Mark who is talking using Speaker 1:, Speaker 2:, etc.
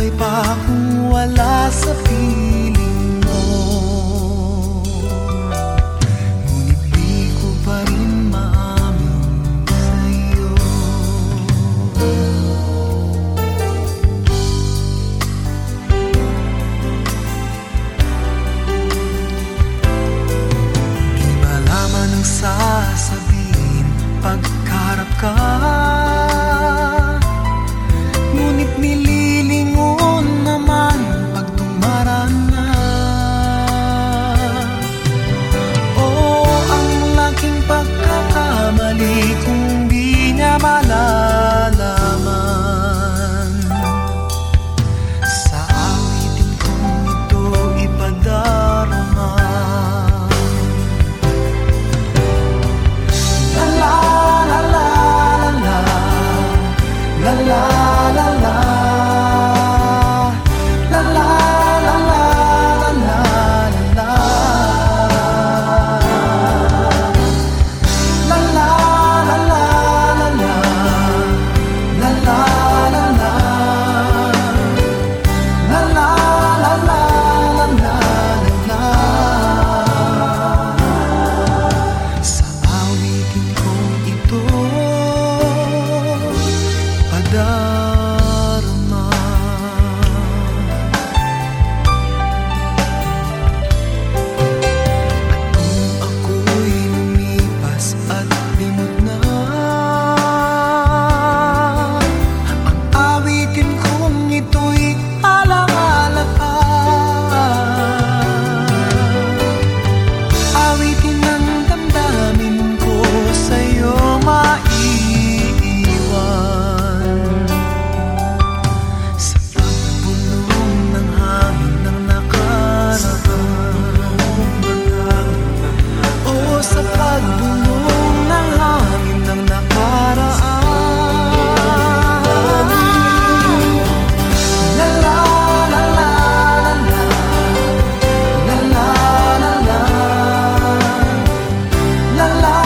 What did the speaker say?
Speaker 1: ako'y pakong wala sa piling Hadi mutlu la la